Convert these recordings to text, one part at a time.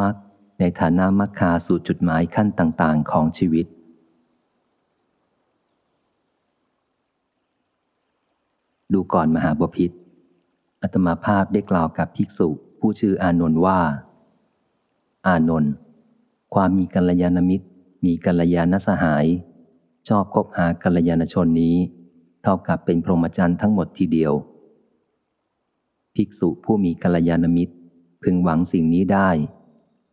มักในฐานะมักคาสู่จุดหมายขั้นต่างๆ ของชีวิต ดูก่อนมหาบพิษอัตมาภาพได้กล่าวกับภิกษุผู้ชื่ออานนท์ว่า อานนท์ความมีกัลยาณมิตร มีกัลยาณสหาย ชอบคบหากัลยาณชนนี้ เท่ากับเป็นพรหมจรรย์ทั้งหมดทีเดียว ภิกษุผู้มีกัลยาณมิตร พึงหวังสิ่งนี้ได้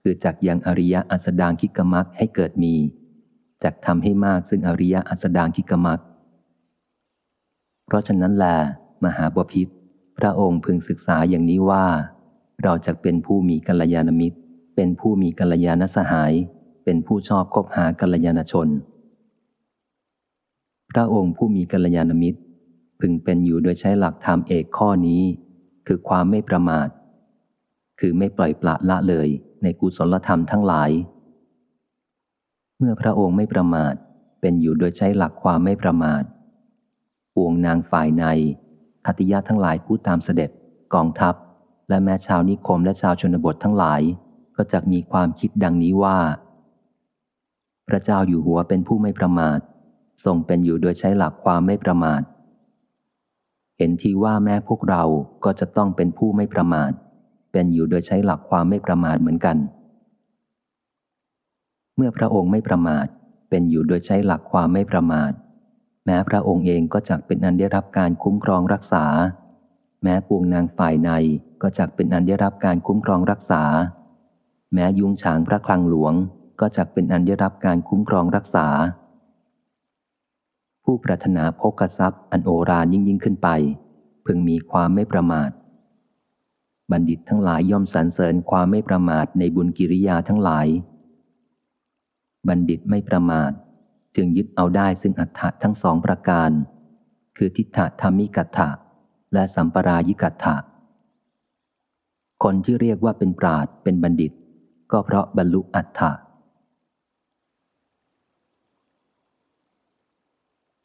คือจักยังอริยะอัสดางคิกมักให้เกิดมีจักทำให้มากซึ่งอริยะอัสดางคิกมักเพราะฉะนั้นแหลมหาบพิษพระองค์พึงศึกษาอย่างนี้ว่า เราจะเป็นผู้มีกัลยาณมิตร เป็นผู้มีกัลยาณสหาย เป็นผู้ชอบคบหากัลยาณชน พระองค์ผู้มีกัลยาณมิตร พึงเป็นอยู่โดยใช้หลักธรรมเอกข้อนี้ คือความไม่ประมาท คือไม่ปล่อยปละละเลย ในกุศลธรรมทั้งหลาย เมื่อพระองค์ไม่ประมาทเป็นอยู่โดยใช้หลักความไม่ประมาทปวงนางฝ่ายในคติยะทั้งหลายพูดตามเสด็จกองทัพ และแม้ชาวนิคมและชาวชนบททั้งหลาย ก็จะมีความคิดดังนี้ว่า พระเจ้าอยู่หัวเป็นผู้ไม่ประมาททรงเป็นอยู่โดยใช้หลักความไม่ประมาท เห็นทีว่าแม้พวกเราก็จะต้องเป็นผู้ไม่ประมาท เป็นอยู่โดยใช้หลักความไม่ประมาทเหมือนกัน เมื่อพระองค์ไม่ประมาท เป็นอยู่โดยใช้หลักความไม่ประมาท แม้พระองค์เองก็จักเป็นอันได้รับการคุ้มครองรักษา แม้ปวงนางฝ่ายในก็จักเป็นอันได้รับการคุ้มครองรักษา แม้ยุงฉางพระคลังหลวงก็จักเป็นอันได้รับการคุ้มครองรักษา ผู้ปรารถนาพกทรัพย์อันโอรานยิ่งยิ่งขึ้นไป พึงมีความไม่ประมาท บัณฑิตทั้งหลายย่อมสรรเสริญความไม่ประมาทในบุญกิริยาทั้งหลาย บัณฑิตไม่ประมาท จึงยึดเอาได้ซึ่งอัฏฐะทั้งสองประการ คือทิฏฐธรรมิกัตถะและสัมปรายิกัตถะคนที่เรียกว่าเป็นปราดเป็นบัณฑิต ก็เพราะบรรลุอัฏฐะ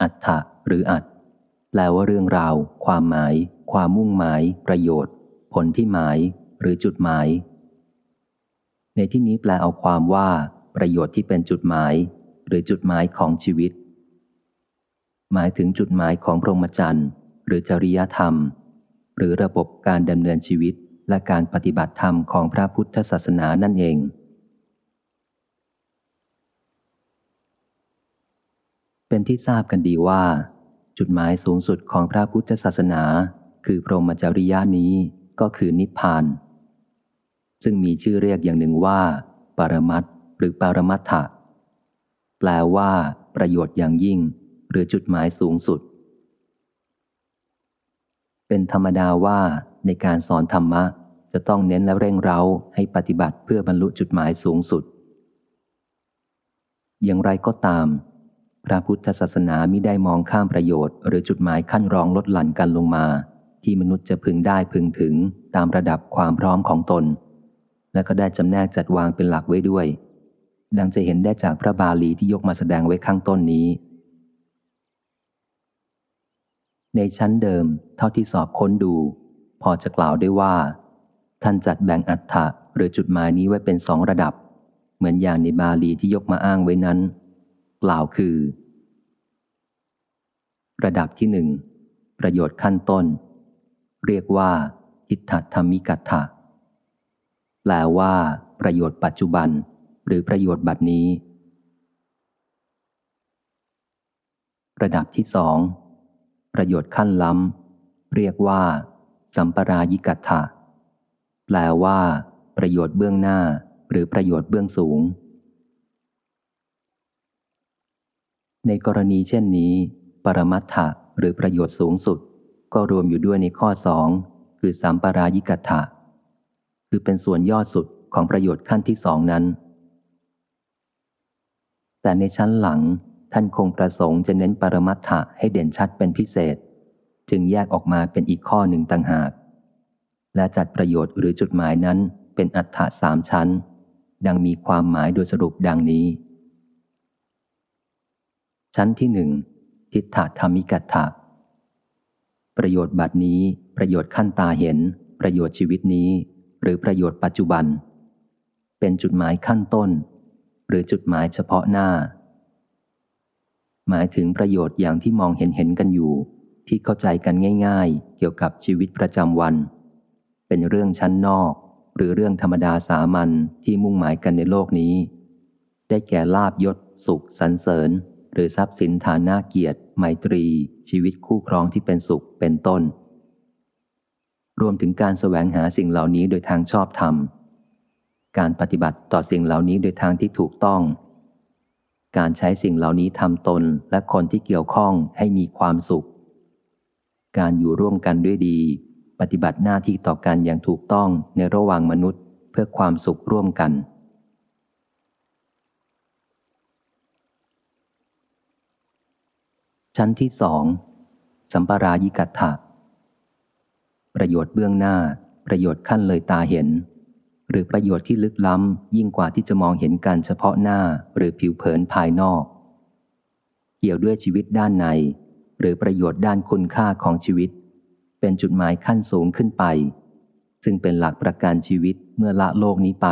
อัฏฐะหรืออัตแปลว่าเรื่องราว ความหมาย ความมุ่งหมาย ประโยชน์ ผลที่หมายหรือจุดหมาย ในที่นี้แปลเอาความว่า ประโยชน์ที่เป็นจุดหมาย หรือจุดหมายของชีวิต หมายถึงจุดหมายของพรหมจรรย์หรือจริยธรรม หรือระบบการดำเนินชีวิตและการปฏิบัติธรรมของพระพุทธศาสนานั่นเอง เป็นที่ทราบกันดีว่า จุดหมายสูงสุดของพระพุทธศาสนา คือพรหมจริยานี้ ก็คือนิพพาน ซึ่งมีชื่อเรียกอย่างหนึ่งว่า ปรมัตหรือปรมัตถะแปลว่า ประโยชน์อย่างยิ่ง หรือจุดหมายสูงสุด เป็นธรรมดาว่าในการสอนธรรมะ จะต้องเน้นและเร่งเร้าให้ปฏิบัติเพื่อบรรลุจุดหมายสูงสุด อย่างไรก็ตาม พระพุทธศาสนามิได้มองข้ามประโยชน์หรือจุดหมายขั้นรองลดหลั่นกันลงมา ที่มนุษย์จะพึงได้พึงถึงตามระดับความพร้อมของตน และก็ได้จำแนกจัดวางเป็นหลักไว้ด้วย ดังจะเห็นได้จากพระบาลีที่ยกมาแสดงไว้ข้างต้นนี้ ในชั้นเดิม เท่าที่สอบค้นดู พอจะกล่าวได้ว่า ท่านจัดแบ่งอัฏฐะหรือจุดหมายนี้ไว้เป็นสองระดับ เหมือนอย่างในบาลีที่ยกมาอ้างไว้นั้น กล่าวคือ ระดับที่หนึ่งประโยชน์ขั้นต้น เรียกว่าทิฏฐธรรมิกัตถะแปลว่าประโยชน์ปัจจุบัน หรือประโยชน์บัดนี้ ระดับที่สองประโยชน์ขั้นล้ำ เรียกว่า สัมปรายิกัตถะแปลว่า ประโยชน์เบื้องหน้า หรือประโยชน์เบื้องสูง ในกรณีเช่นนี้ ปรมัตถะหรือประโยชน์สูงสุด ก็รวมอยู่ด้วยในข้อสองคือสัมปรายิกัตถะคือเป็นส่วนยอดสุดของประโยชน์ขั้นที่สองนั้น แต่ในชั้นหลังท่านคงประสงค์จะเน้นปรมัตถะให้เด่นชัดเป็นพิเศษ จึงแยกออกมาเป็นอีกข้อหนึ่งต่างหาก และจัดประโยชน์หรือจุดหมายนั้นเป็นอัฏฐะสามชั้น ดังมีความหมายโดยสรุปดังนี้ ชั้นที่หนึ่งทิฏฐธรรมิกัตถะ ประโยชน์บัดนี้ ประโยชน์ขั้นตาเห็น ประโยชน์ชีวิตนี้ หรือประโยชน์ปัจจุบัน เป็นจุดหมายขั้นต้น หรือจุดหมายเฉพาะหน้า หมายถึงประโยชน์อย่างที่มองเห็นเห็นกันอยู่ ที่เข้าใจกันง่าย ๆ เกี่ยวกับชีวิตประจำวัน เป็นเรื่องชั้นนอก หรือเรื่องธรรมดาสามัญที่มุ่งหมายกันในโลกนี้ ได้แก่ลาบยศสุขสรรเสริญ หรือทรัพย์สินฐานาเกียรติไมตรี ชีวิตคู่ครองที่เป็นสุขเป็นต้น รวมถึงการแสวงหาสิ่งเหล่านี้โดยทางชอบธรรม การปฏิบัติต่อสิ่งเหล่านี้โดยทางที่ถูกต้อง การใช้สิ่งเหล่านี้ทำตนและคนที่เกี่ยวข้องให้มีความสุข การอยู่ร่วมกันด้วยดี ปฏิบัติหน้าที่ต่อกันอย่างถูกต้องในระหว่างมนุษย์ เพื่อความสุขร่วมกัน ชั้นที่สองสัมปรายิกัตถะประโยชน์เบื้องหน้า ประโยชน์ขั้นเลยตาเห็น หรือประโยชน์ที่ลึกล้ำ ยิ่งกว่าที่จะมองเห็นกันเฉพาะหน้าหรือผิวเผินภายนอก เกี่ยวด้วยชีวิตด้านใน หรือประโยชน์ด้านคุณค่าของชีวิต เป็นจุดหมายขั้นสูงขึ้นไป ซึ่งเป็นหลักประกันชีวิตเมื่อละโลกนี้ไป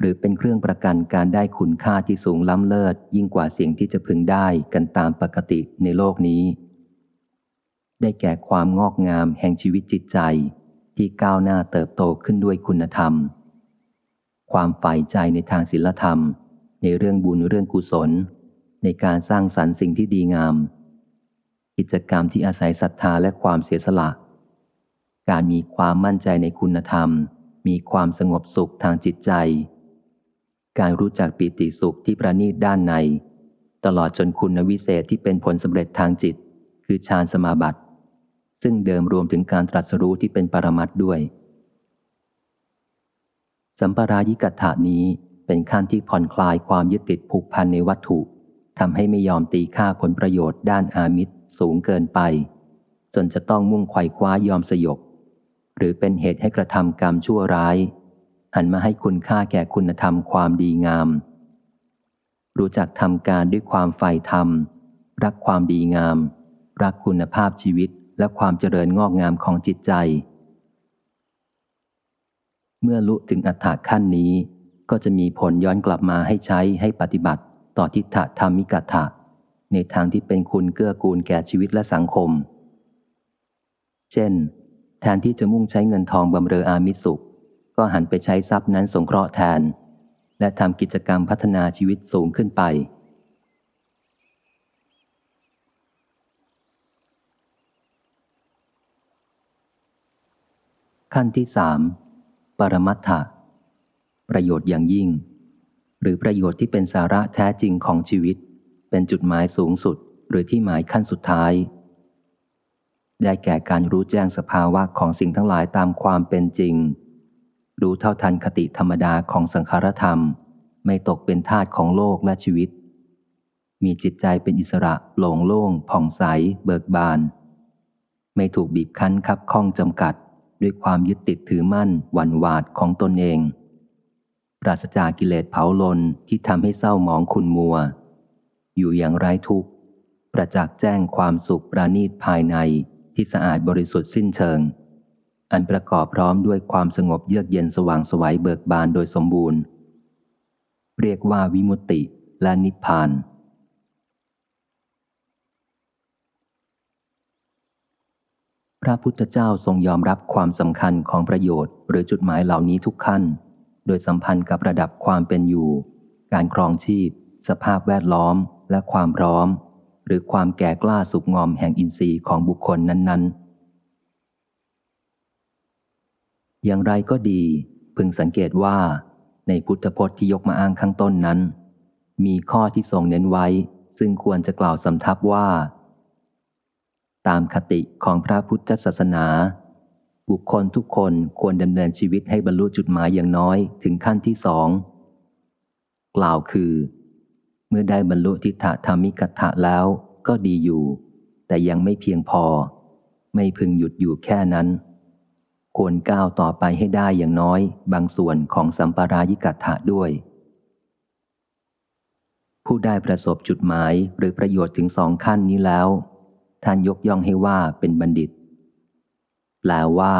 หรือเป็นเครื่องประกันการได้คุณค่าที่สูงล้ำเลิศ ยิ่งกว่าสิ่งที่จะพึงได้กันตามปกติในโลกนี้ ได้แก่ความงอกงามแห่งชีวิตจิตใจ ที่ก้าวหน้าเติบโตขึ้นด้วยคุณธรรม ความใฝ่ใจในทางศีลธรรม ในเรื่องบุญเรื่องกุศล ในการสร้างสรรค์สิ่งที่ดีงาม กิจกรรมที่อาศัยศรัทธาและความเสียสละ การมีความมั่นใจในคุณธรรม มีความสงบสุขทางจิตใจ การรู้จักปิติสุขที่ประณีตด้านใน ตลอดจนคุณวิเศษที่เป็นผลสำเร็จทางจิต คือฌานสมาบัติ ซึ่งเดิมรวมถึงการตรัสรู้ที่เป็นปรมัตด้วย สัมปรายิกัตถานี้เป็นขั้นที่ผ่อนคลายความยึดติดผูกพันในวัตถุทำให้ไม่ยอมตีค่าผลประโยชน์ด้านอามิตรสูงเกินไป จนจะต้องมุ่งไขว่คว้ายอมสยบ หรือเป็นเหตุให้กระทำกรรมชั่วร้าย หันมาให้คุณค่าแก่คุณธรรมความดีงาม รู้จักทำการด้วยความใฝ่ธรรม รักความดีงาม รักคุณภาพชีวิตและความเจริญงอกงามของจิตใจ เมื่อลุถึงอัฏฐขั้นนี้ ก็จะมีผลย้อนกลับมาให้ใช้ให้ปฏิบัติต่อทิฏฐธรรมิกถะในทางที่เป็นคุณเกื้อกูลแก่ชีวิตและสังคม เช่น แทนที่จะมุ่งใช้เงินทองบำเรออามิสุข ก็หันไปใช้ทรัพย์นั้นสงเคราะห์แทน และทำกิจกรรมพัฒนาชีวิตสูงขึ้นไป ขั้นที่สามปรมัตถะประโยชน์อย่างยิ่ง หรือประโยชน์ที่เป็นสาระแท้จริงของชีวิต เป็นจุดหมายสูงสุดหรือที่หมายขั้นสุดท้าย ได้แก่การรู้แจ้งสภาวะของสิ่งทั้งหลายตามความเป็นจริง รู้เท่าทันคติธรรมดาของสังขารธรรม ไม่ตกเป็นทาสของโลกและชีวิต มีจิตใจเป็นอิสระโหลงโล่งผ่องใส เบิกบาน ไม่ถูกบีบคั้นคับข้องจำกัด ด้วยความยึดติดถือมั่นหวั่นหวาดของตนเอง ปราศจากกิเลสเผาลนที่ทำให้เศร้าหมองขุนมัว อยู่อย่างไร้ทุกข์ประจักษ์แจ้งความสุขประณีตภายในที่สะอาดบริสุทธิ์สิ้นเชิง อันประกอบพร้อมด้วยความสงบเยือกเย็นสว่างสวัยเบิกบานโดยสมบูรณ์ เรียกว่าวิมุตติและนิพพาน พระพุทธเจ้าทรงยอมรับความสำคัญของประโยชน์ หรือจุดหมายเหล่านี้ทุกขั้น โดยสัมพันธ์กับระดับความเป็นอยู่ การครองชีพ สภาพแวดล้อมและความพร้อม หรือความแก่กล้าสุกงอมแห่งอินทรีย์ของบุคคลนั้น ๆ อย่างไรก็ดี พึงสังเกตว่า ในพุทธพจน์ที่ยกมาอ้างข้างต้นนั้น มีข้อที่ทรงเน้นไว้ ซึ่งควรจะกล่าวสำทับว่า ตามคติของพระพุทธศาสนา บุคคลทุกคนควรดำเนินชีวิตให้บรรลุจุดหมายอย่างน้อยถึงขั้นที่สอง กล่าวคือ เมื่อได้บรรลุทิฏฐธรรมิกัตถะแล้วก็ดีอยู่ แต่ยังไม่เพียงพอ ไม่พึงหยุดอยู่แค่นั้น ควรก้าวต่อไปให้ได้อย่างน้อยบางส่วนของสัมปรายิกัตถะด้วย ผู้ได้ประสบจุดหมายหรือประโยชน์ถึงสองขั้นนี้แล้ว ท่านยกย่องให้ว่าเป็นบัณฑิต แปลว่า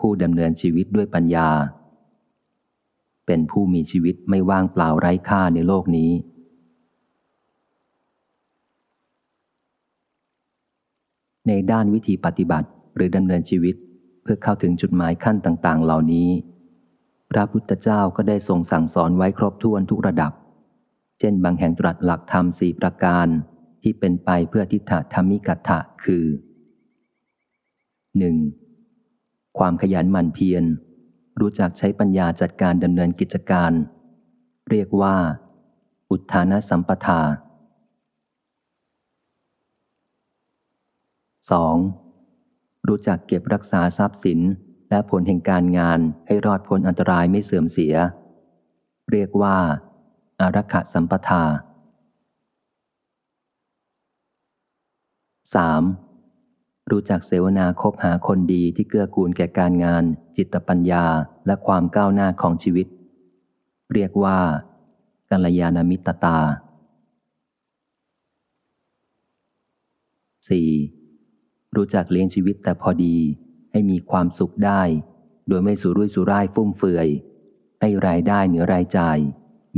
ผู้ดำเนินชีวิตด้วยปัญญา เป็นผู้มีชีวิตไม่ว่างเปล่าไร้ค่าในโลกนี้ในด้านวิธีปฏิบัติหรือดำเนินชีวิต พื่อเข้าถึงจุดหมายขั้นต่าง ๆ เหล่านี้ พระพุทธเจ้าก็ได้ทรงสั่งสอนไว้ครบถ้วนทุกระดับ เช่นบางแห่งตรัสหลักธรรมสี่ประการที่เป็นไปเพื่อทิฏฐธรรมิกัตถะคือ 1. ความขยันหมั่นเพียร รู้จักใช้ปัญญาจัดการดำเนินกิจการ เรียกว่า อุทานสัมปทา 2. รู้จักเก็บรักษาทรัพย์สิน และผลแห่งการงานให้รอดพ้นอันตรายไม่เสื่อมเสีย เรียกว่า อารักขสัมปทา 3. รู้จักเสวนาคบหาคนดีที่เกื้อกูลแก่การงาน จิตปัญญาและความก้าวหน้าของชีวิต เรียกว่ากัลยาณมิตรตา 4. รู้จักเลี้ยงชีวิตแต่พอดี ให้มีความสุขได้ โดยไม่สุรุ่ยสุร่ายฟุ่มเฟือย ให้รายได้เหนือรายจ่าย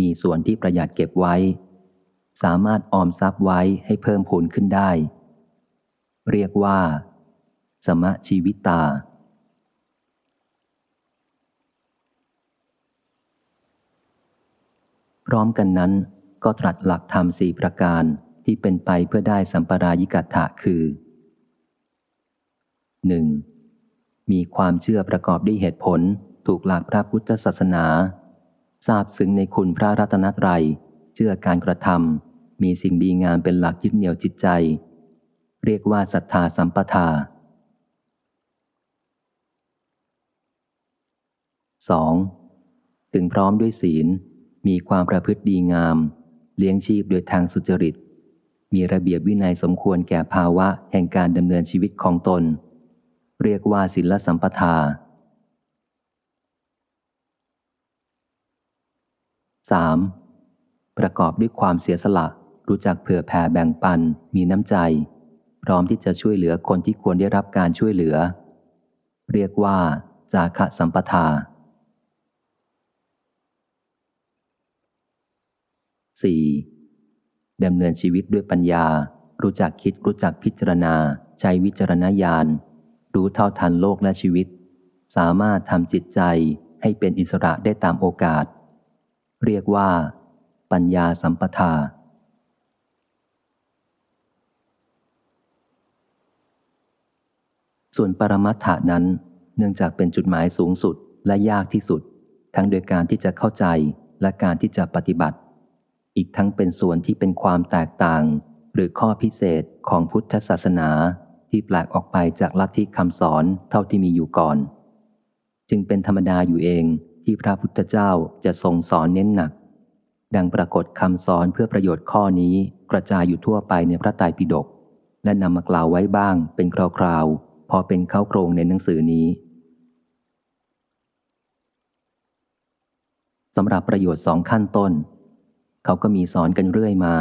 มีส่วนที่ประหยัดเก็บไว้ สามารถออมทรัพย์ไว้ให้เพิ่มพูนขึ้นได้ เรียกว่า สมะชีวิตตา พร้อมกันนั้นก็ตรัสหลักธรรมสี่ประการที่เป็นไปเพื่อได้สัมปรายิกัตถะคือ 1. มีความเชื่อประกอบด้วยเหตุผล ถูกหลักพระพุทธศาสนาทราบซึ้งในคุณพระรัตนตรัย เชื่อการกระทำมีสิ่งดีงามเป็นหลักยึดเหนี่ยวจิตใจ เรียกว่าศรัทธาสัมปทา 2. ถึงพร้อมด้วยศีล มีความประพฤติดีงาม เลี้ยงชีพโดยทางสุจริต มีระเบียบวินัยสมควรแก่ภาวะแห่งการดำเนินชีวิตของตน เรียกว่าศีลสัมปทา 3. ประกอบด้วยความเสียสละ รู้จักเผื่อแผ่แบ่งปัน มีน้ำใจ พร้อมที่จะช่วยเหลือคนที่ควรได้รับการช่วยเหลือ เรียกว่า จาคะสัมปทา 4. ดำเนินชีวิตด้วยปัญญา รู้จักคิดรู้จักพิจารณา ใช้วิจารณญาณ รู้เท่าทันโลกและชีวิต สามารถทำจิตใจให้เป็นอิสระได้ตามโอกาส เรียกว่า ปัญญาสัมปทา ส่วนปรมัตถานั้น เนื่องจากเป็นจุดหมายสูงสุดและยากที่สุด ทั้งโดยการที่จะเข้าใจและการที่จะปฏิบัติ อีกทั้งเป็นส่วนที่เป็นความแตกต่าง หรือข้อพิเศษของพุทธศาสนา ที่แปลกออกไปจากลัทธิคำสอนเท่าที่มีอยู่ก่อน จึงเป็นธรรมดาอยู่เองที่พระพุทธเจ้าจะทรงสอนเน้นหนัก ดังปรากฏคำสอนเพื่อประโยชน์ข้อนี้กระจายอยู่ทั่วไปในพระไตรปิฎกและนำมากล่าวไว้บ้างเป็นคราวๆ พอเป็นเข้าโครงในหนังสือนี้สำหรับประโยชน์สองขั้นต้น เขาก็มีสอนกันเรื่อยมา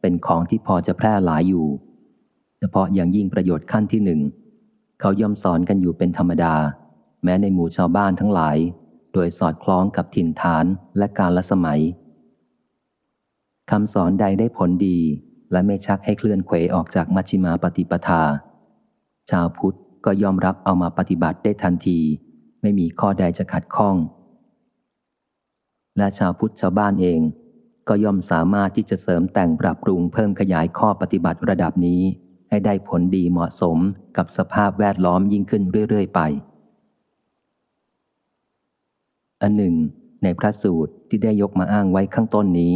เป็นของที่พอจะแพร่หลายอยู่ พาะอย่างยิ่งประโยชน์ขั้นที่หนึ่งเขาย่อมสอนกันอยู่เป็นธรรมดา แม้ในหมู่ชาวบ้านทั้งหลาย โดยสอดคล้องกับถิ่นฐานและการละสมัยคำสอนใดได้ผลดี และไม่ชักให้เคลื่อนเขวออกจากมัชฌิมาปฏิปทา ชาวพุทธก็ยอมรับเอามาปฏิบัติได้ทันที ไม่มีข้อใดจะขัดข้อง และชาวพุทธชาวบ้านเอง ก็ย่อมสามารถที่จะเสริมแต่งปรับปรุงเพิ่มขยายข้อปฏิบัติระดับนี้ ให้ได้ผลดีเหมาะสมกับสภาพแวดล้อมยิ่งขึ้นเรื่อย ๆ ไป อันหนึ่ง ในพระสูตรที่ได้ยกมาอ้างไว้ข้างต้นนี้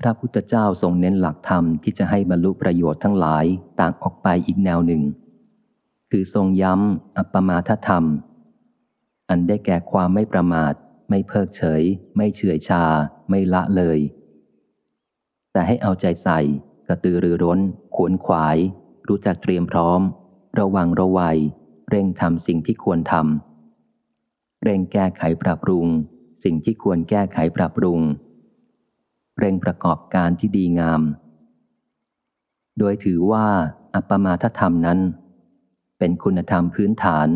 พระพุทธเจ้าทรงเน้นหลักธรรมที่จะให้บรรลุประโยชน์ทั้งหลายต่างออกไปอีกแนวหนึ่ง คือทรงย้ำอัปปมาทธรรม อันได้แก่ความไม่ประมาท ไม่เพิกเฉย ไม่เฉื่อยชา ไม่ละเลย แต่ให้เอาใจใส่ กระตือรือร้น ขวนขวาย รู้จักเตรียมพร้อม ระวังระวัย เร่งทำสิ่งที่ควรทำเร่งแก้ไขปรับปรุง สิ่งที่ควรแก้ไขปรับปรุง เร่งประกอบการที่ดีงาม โดยถือว่าอัปปมาทธรรมนั้น เป็นคุณธรรมพื้นฐาน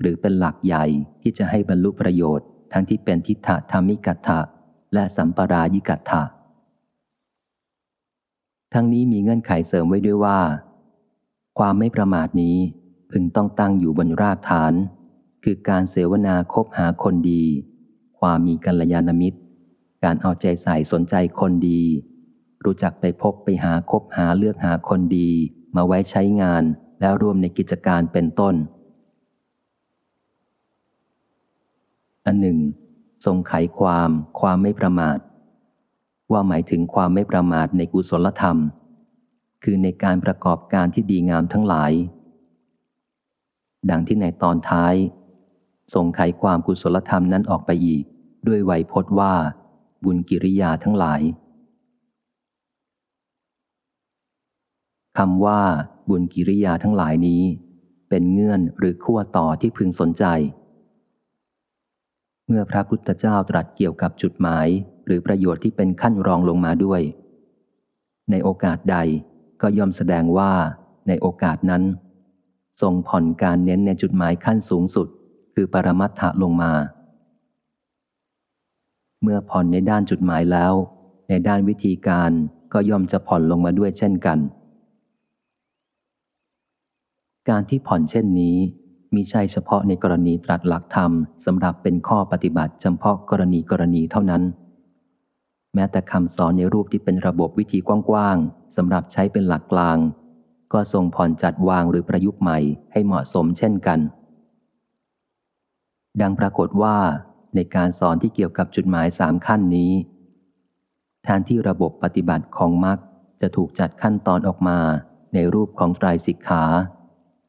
หรือเป็นหลักใหญ่ที่จะให้บรรลุประโยชน์ ทั้งที่เป็นทิฏฐธรรมิกัตถะและสัมปรายิกัตถะ ทั้งนี้มีเงื่อนไขเสริมไว้ด้วยว่า ความไม่ประมาทนี้พึงต้องตั้งอยู่บนรากฐาน คือการเสวนาคบหาคนดี ความมีกัลยาณมิตร การเอาใจใส่สนใจคนดี รู้จักไปพบไปหาคบหาเลือกหาคนดี มาไว้ใช้งานแล้วร่วมในกิจการเป็นต้น อันหนึ่ง ทรงไขความความไม่ประมาท ว่าหมายถึงความไม่ประมาทในกุศลธรรม คือในการประกอบการที่ดีงามทั้งหลาย ดังที่ในตอนท้าย ทรงไขความกุศลธรรมนั้นออกไปอีก ด้วยไวยพจน์ว่า บุญกิริยาทั้งหลายคำว่า บุญกิริยาทั้งหลายนี้ เป็นเงื่อนหรือขั้วต่อที่พึงสนใจ เมื่อพระพุทธเจ้าตรัสเกี่ยวกับจุดหมาย หรือประโยชน์ที่เป็นขั้นรองลงมาด้วย ในโอกาสใดก็ย่อมแสดงว่าในโอกาสนั้นทรงผ่อนการเน้นในจุดหมายขั้นสูงสุด คือปรมัตถะลงมา เมื่อผ่อนในด้านจุดหมายแล้ว ในด้านวิธีการก็ย่อมจะผ่อนลงมาด้วยเช่นกัน การที่ผ่อนเช่นนี้มีใช่เฉพาะในกรณีตรัสหลักธรรมสำหรับเป็นข้อปฏิบัติเฉพาะกรณีกรณีเท่านั้น แม้แต่คำสอนในรูปที่เป็นระบบวิธีกว้างๆสำหรับใช้เป็นหลักกลาง ก็ทรงผ่อนจัดวางหรือประยุกต์ใหม่ให้เหมาะสมเช่นกัน ดังปรากฏว่า ในการสอนที่เกี่ยวกับจุดหมายสามขั้นนี้แทนที่ระบบปฏิบัติของมรรคจะถูกจัดขั้นตอนออกมาในรูปของไตรสิกขา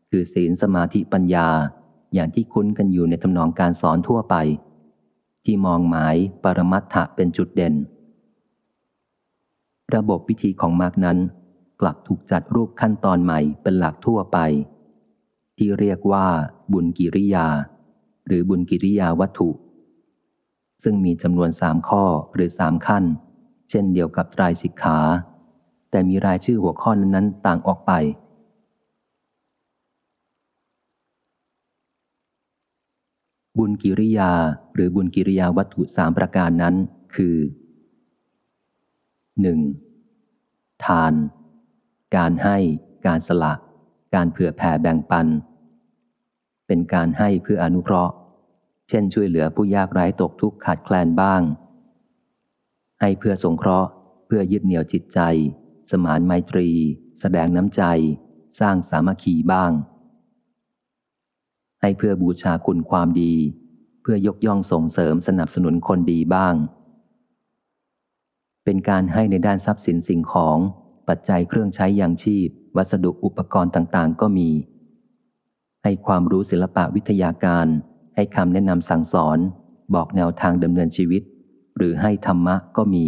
คือศีลสมาธิปัญญาอย่างที่คุ้นกันอยู่ในทำนองการสอนทั่วไป ที่มองหมายปรมัตถะเป็นจุดเด่น ระบบวิธีของมากนั้น กลับถูกจัดรูปขั้นตอนใหม่เป็นหลักทั่วไป ที่เรียกว่าบุญกิริยา หรือบุญกิริยาวัตถุ ซึ่งมีจำนวนสามข้อหรือสามขั้น เช่นเดียวกับไตรสิกขา แต่มีรายชื่อหัวข้อนั้นต่างออกไปบุญกิริยาหรือบุญกิริยาวัตถุสามประการนั้น คือ 1. ทาน การให้ การสละ การเผื่อแผ่แบ่งปัน เป็นการให้เพื่ออนุเคราะห์ เช่นช่วยเหลือผู้ยากไร้ตกทุกข์ขาดแคลนบ้าง ให้เพื่อสงเคราะห์ เพื่อยึดเหนี่ยวจิตใจ สมานไมตรี แสดงน้ำใจ สร้างสามัคคีบ้าง ให้เพื่อบูชาคุณความดี เพื่อยกย่องส่งเสริมสนับสนุนคนดีบ้าง เป็นการให้ในด้านทรัพย์สินสิ่งของ ปัจจัยเครื่องใช้อย่างชีพ วัสดุอุปกรณ์ต่างๆ ก็มี ให้ความรู้ศิลปะวิทยาการ ให้คำแนะนำสั่งสอน บอกแนวทางดำเนินชีวิต หรือให้ธรรมะก็มี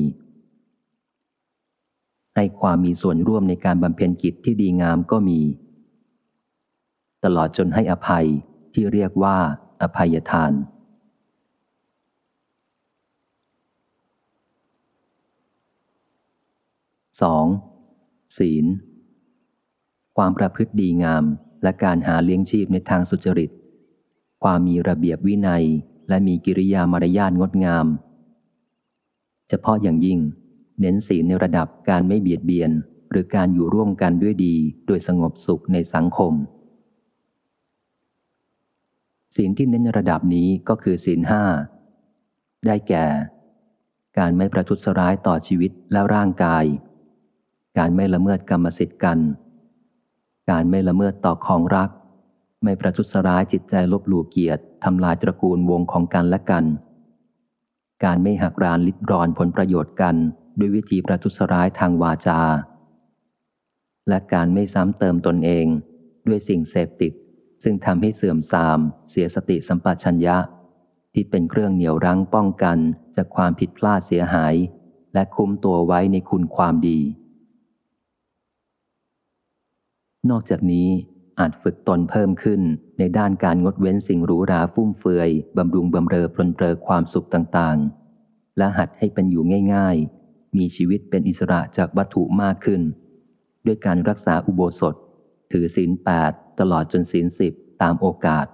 ให้ความมีส่วนร่วมในการบำเพ็ญกิจที่ดีงามก็มี ตลอดจนให้อภัยที่เรียกว่า อภัยทาน 2. ศีล ความประพฤติดีงามและการหาเลี้ยงชีพในทางสุจริต ความมีระเบียบวินัยและมีกิริยามารยาทงดงาม เฉพาะอย่างยิ่ง เน้นศีลในระดับการไม่เบียดเบียน หรือการอยู่ร่วมกันด้วยดีโดยสงบสุขในสังคม ศีลที่เน้นระดับนี้ก็คือศีลห้าได้แก่ การไม่ประทุษร้ายต่อชีวิตและร่างกาย การไม่ละเมิดกรรมสิทธิ์กัน การไม่ละเมิดต่อของรัก ไม่ประทุษร้ายจิตใจลบหลู่เกียรติทำลายตระกูลวงของกันและกัน การไม่หักรานลิดรอนผลประโยชน์กันด้วยวิธีประทุษร้ายทางวาจา และการไม่ซ้ำเติมตนเองด้วยสิ่งเสพติด ซึ่งทำให้เสื่อมทราม เสียสติสัมปชัญญะ ที่เป็นเครื่องเหนี่ยวรั้งป้องกันจากความผิดพลาดเสียหาย และคุ้มตัวไว้ในคุณความดี นอกจากนี้อาจฝึกตนเพิ่มขึ้นในด้านการงดเว้นสิ่งหรูหราฟุ่มเฟือยบำรุงบำเรอปลนเปลือความสุขต่างๆ และหัดให้เป็นอยู่ง่าย ๆ มีชีวิตเป็นอิสระจากวัตถุมากขึ้น ด้วยการรักษาอุโบสถ ถือศีลแปดตลอดจนศีลสิบตามโอกาส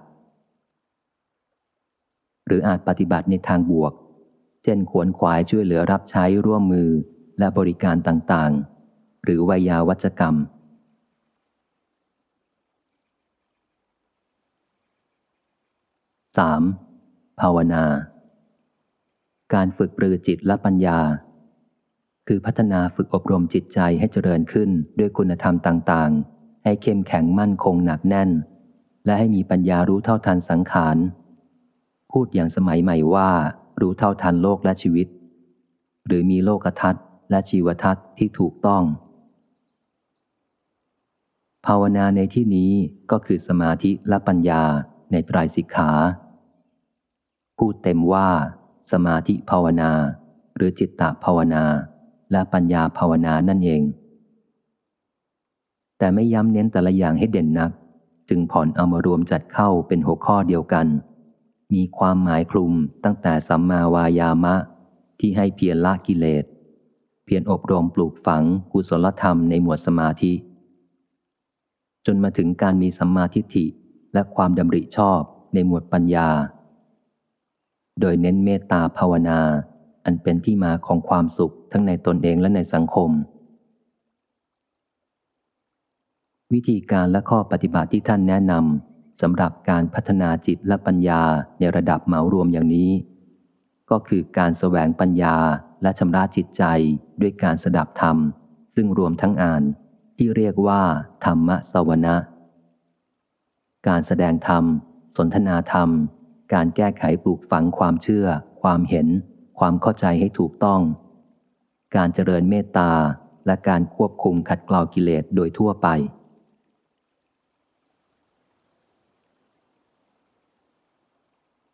หรืออาจปฏิบัติในทางบวก เช่นขวนขวายช่วยเหลือรับใช้ร่วมมือและบริการต่างๆ หรือวิยาวัจกรรม 3. ภาวนา การฝึกปรือจิตและปัญญา คือพัฒนาฝึกอบรมจิตใจให้เจริญขึ้นด้วยคุณธรรมต่าง ๆ ให้เข้มแข็งมั่นคงหนักแน่น และให้มีปัญญารู้เท่าทันสังขาร พูดอย่างสมัยใหม่ว่า รู้เท่าทันโลกและชีวิต หรือมีโลกทัศน์และชีวทัศน์ที่ถูกต้อง ภาวนาในที่นี้ก็คือสมาธิและปัญญา ในไตรสิกขา พูดเต็มว่า สมาธิภาวนา หรือจิตตภาวนา และปัญญาภาวนานั่นเอง แต่ไม่ย้ำเน้นแต่ละอย่างให้เด่นนัก จึงผ่อนเอามารวมจัดเข้าเป็นหัวข้อเดียวกัน มีความหมายคลุมตั้งแต่สัมมาวายามะ ที่ให้เพียรละกิเลส เพียรอบรมปลูกฝังกุศลธรรมในหมวดสมาธิจนมาถึงการมีสัมมาทิฏฐิ และความดำริชอบในหมวดปัญญา โดยเน้นเมตตาภาวนา อันเป็นที่มาของความสุขทั้งในตนเองและในสังคม วิธีการและข้อปฏิบัติที่ท่านแนะนำสำหรับการพัฒนาจิตและปัญญาในระดับเหมารวมอย่างนี้ ก็คือการแสวงปัญญาและชำระจิตใจด้วยการสดับธรรม ซึ่งรวมทั้งอ่านที่เรียกว่า ธรรมะสวนะ การแสดงธรรม สนทนาธรรม การแก้ไขปลูกฝังความเชื่อ ความเห็น ความเข้าใจให้ถูกต้อง การเจริญเมตตาและการควบคุมขัดเกลากิเลสโดยทั่วไป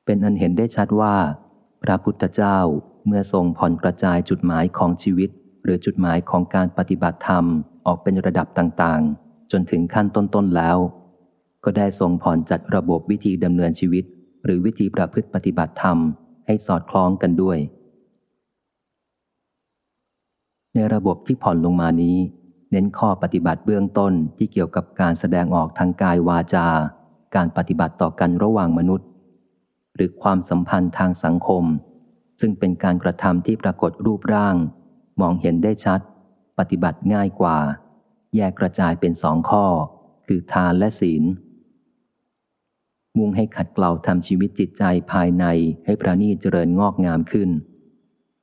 เป็นอันเห็นได้ชัดว่า พระพุทธเจ้าเมื่อทรงผ่อนกระจายจุดหมายของชีวิต หรือจุดหมายของการปฏิบัติธรรมออกเป็นระดับต่างๆ จนถึงขั้นต้นๆแล้ว ก็ได้ทรงผ่อนจัดระบบวิธีดำเนินชีวิต หรือวิธีประพฤติปฏิบัติธรรม ให้สอดคล้องกันด้วย ในระบบที่ผ่อนลงมานี้ เน้นข้อปฏิบัติเบื้องต้นที่เกี่ยวกับการแสดงออกทางกายวาจา การปฏิบัติต่อกันระหว่างมนุษย์ หรือความสัมพันธ์ทางสังคม ซึ่งเป็นการกระทำที่ปรากฏรูปร่าง มองเห็นได้ชัด ปฏิบัติง่ายกว่า แยกกระจายเป็นสองข้อ คือทานและศีล มุ่งให้ขัดเกลาทำชีวิตจิตใจภายในให้ประณีตเจริญงอกงามขึ้น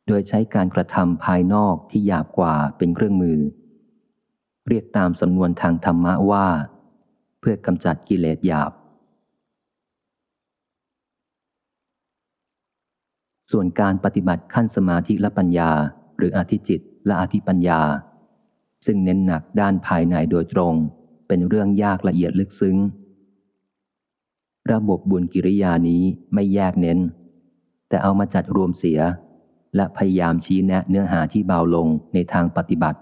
โดยใช้การกระทำภายนอกที่หยาบกว่าเป็นเครื่องมือ เรียกตามสำนวนทางธรรมะว่า เพื่อกำจัดกิเลสหยาบ ส่วนการปฏิบัติขั้นสมาธิและปัญญา หรืออธิจิตและอธิปัญญา ซึ่งเน้นหนักด้านภายในโดยตรง เป็นเรื่องยากละเอียดลึกซึ้ง ระบบบุญกิริยานี้ไม่แยกเน้น แต่เอามาจัดรวมเสีย และพยายามชี้แนะเนื้อหาที่เบาลงในทางปฏิบัติ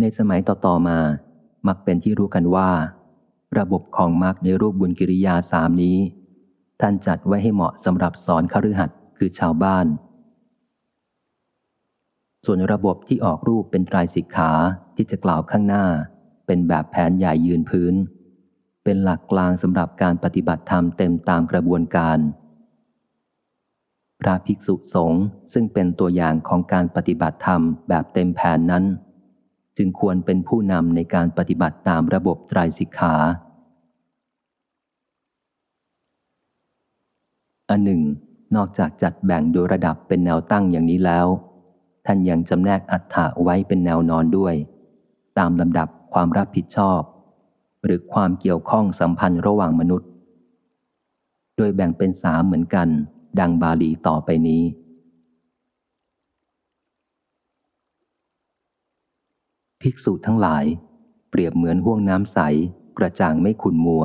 ในสมัยต่อๆมา มักเป็นที่รู้กันว่า ระบบของมักในรูปบุญกิริยาสามนี้ ท่านจัดไว้ให้เหมาะสำหรับสอนคฤหัสถ์คือชาวบ้าน ส่วนระบบที่ออกรูปเป็นตรายสิกขาที่จะกล่าวข้างหน้า เป็นแบบแผนใหญ่ยืนพื้น เป็นหลักกลางสำหรับการปฏิบัติธรรมเต็มตามกระบวนการ พระภิกษุสงฆ์ซึ่งเป็นตัวอย่างของการปฏิบัติธรรมแบบเต็มแผนนั้น จึงควรเป็นผู้นำในการปฏิบัติตามระบบไตรสิกขาอันหนึ่ง นอกจากจัดแบ่งโดยระดับเป็นแนวตั้งอย่างนี้แล้ว ท่านยังจำแนกอัฏฐะไว้เป็นแนวนอนด้วย ตามลำดับความรับผิดชอบ หรือความเกี่ยวข้องสัมพันธ์ระหว่างมนุษย์ โดยแบ่งเป็นสามเหมือนกัน ดังบาลีต่อไปนี้ ภิกษุทั้งหลาย เปรียบเหมือนห่วงน้ำใส กระจ่างไม่ขุนมัว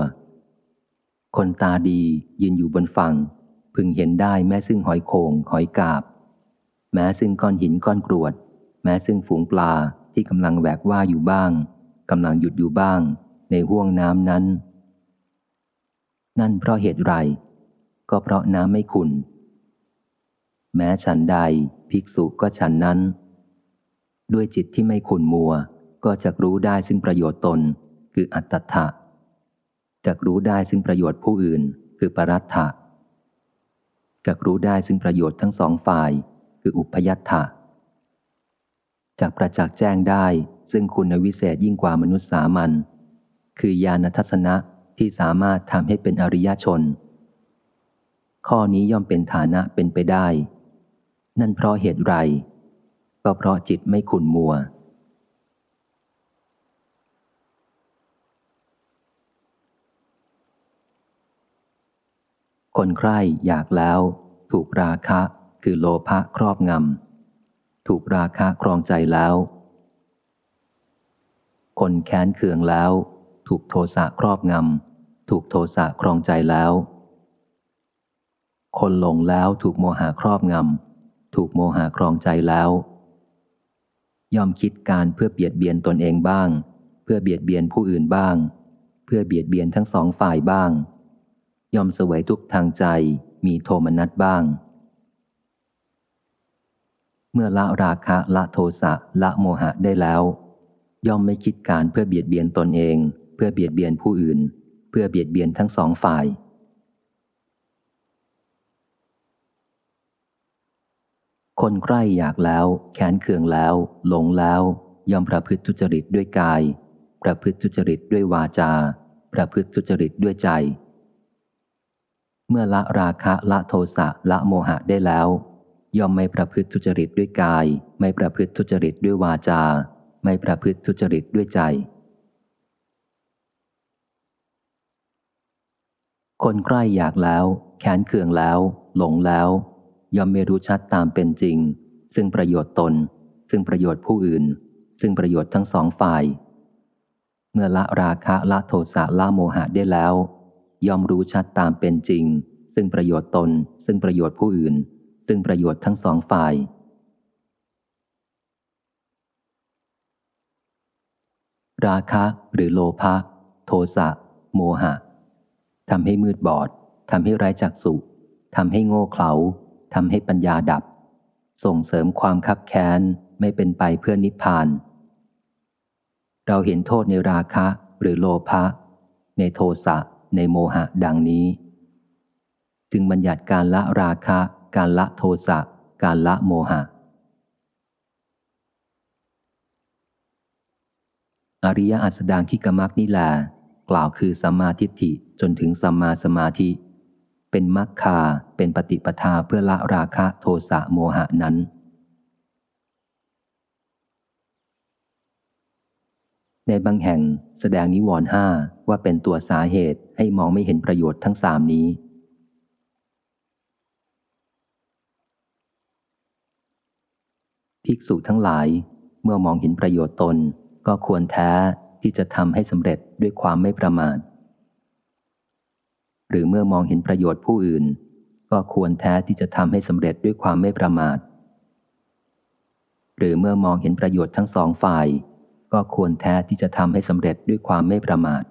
คนตาดียืนอยู่บนฝั่ง พึงเห็นได้แม้ซึ่งหอยโขงหอยกาบ แม้ซึ่งก้อนหินก้อนกรวด แม้ซึ่งฝูงปลาที่กำลังแหวกว่าอยู่บ้างกำลังหยุดอยู่บ้าง ในห่วงน้ำนั้น นั่นเพราะเหตุไร ก็เพราะน้ำไม่ขุนแม้ฉันใดภิกษุก็ฉันนั้น ด้วยจิตที่ไม่ขุนมัว ก็จะรู้ได้ซึ่งประโยชน์ตนคืออัตตะจะรู้ได้ซึ่งประโยชน์ผู้อื่น คือปรัตถะจักรู้ได้ซึ่งประโยชน์ทั้งสองฝ่าย คืออุปยัตถะจากประจักษ์แจ้งได้ซึ่งคุณวิเศษยิ่งกว่ามนุษย์สามัญ คือญาณทัศนะที่สามารถทำให้เป็นอริยชน ข้อนี้ย่อมเป็นฐานะเป็นไปได้ นั่นเพราะเหตุไร ก็เพราะจิตไม่ขุนมัว คนใคร่อยากแล้ว ถูกราคะคือโลภะครอบงำ ถูกราคะครองใจแล้ว คนแค้นเคืองแล้ว ถูกโทสะครอบงำ ถูกโทสะครองใจแล้ว คนหลงแล้วถูกโมหะครอบงำ ถูกโมหะครองใจแล้ว ย่อมคิดการเพื่อเบียดเบียนตนเองบ้าง เพื่อเบียดเบียนผู้อื่นบ้าง เพื่อเบียดเบียนทั้งสองฝ่ายบ้าง ย่อมเสวยทุกทางใจ มีโทมนัสบ้าง เมื่อละราคะละโทสะละโมหะได้แล้วย่อมไม่คิดการเพื่อเบียดเบียนตนเอง พื่อเบียดเบียนผู้อื่น เพื่อเบียดเบียนทั้งสองฝ่าย คนใคร่อยากแล้วแค้นเคืองแล้ว หลงแล้ว ยอมประพฤติทุจริตด้วยกาย ประพฤติทุจริตด้วยวาจา ประพฤติทุจริตด้วยใจ เมื่อละราคะละโทสะละโมหะได้แล้ว ย่อมไม่ประพฤติทุจริตด้วยกาย ไม่ประพฤติทุจริตด้วยวาจา ไม่ประพฤติทุจริตด้วยใจ คนใกล้อยากแล้วแค้นเคืองแล้ว หลงแล้ว ย่อมไม่รู้ชัดตามเป็นจริง ซึ่งประโยชน์ตน ซึ่งประโยชน์ผู้อื่น ซึ่งประโยชน์ทั้งสองฝ่าย เมื่อละราคะละโทสะละโมหะได้แล้ว ย่อมรู้ชัดตามเป็นจริง ซึ่งประโยชน์ตน ซึ่งประโยชน์ผู้อื่น ซึ่งประโยชน์ทั้งสองฝ่ายราคะหรือโลภะโทสะ โมหะ ทำให้มืดบอดทำให้ไร้จักสุทำให้โง่เขลาทำให้ปัญญาดับ ส่งเสริมความคับแค้นไม่เป็นไปเพื่อนิพพาน เราเห็นโทษในราคะหรือโลภะในโทสะในโมหะดังนี้ จึงบัญญัติการละราคะ การละโทสะการละโมหะ อริยอัสดางคิกมักนี่แหละกล่าวคือสัมมาทิฏฐิ จนถึงสัมมาสมาธิ เป็นมัคคาเป็นปฏิปทาเพื่อละราคะโทสะโมหะนั้น ในบางแห่งแสดงนิวรณ์ห้าว่าเป็นตัวสาเหตุให้มองไม่เห็นประโยชน์ทั้งสามนี้ภิกษุทั้งหลายเมื่อมองเห็นประโยชน์ตนก็ควรแท้ที่จะทำให้สำเร็จด้วยความไม่ประมาท หรือเมื่อมองเห็นประโยชน์ผู้อื่น ก็ควรแท้ที่จะทำให้สำเร็จด้วยความไม่ประมาท หรือเมื่อมองเห็นประโยชน์ทั้งสองฝ่าย ก็ควรแท้ที่จะทำให้สำเร็จด้วยความไม่ประมาท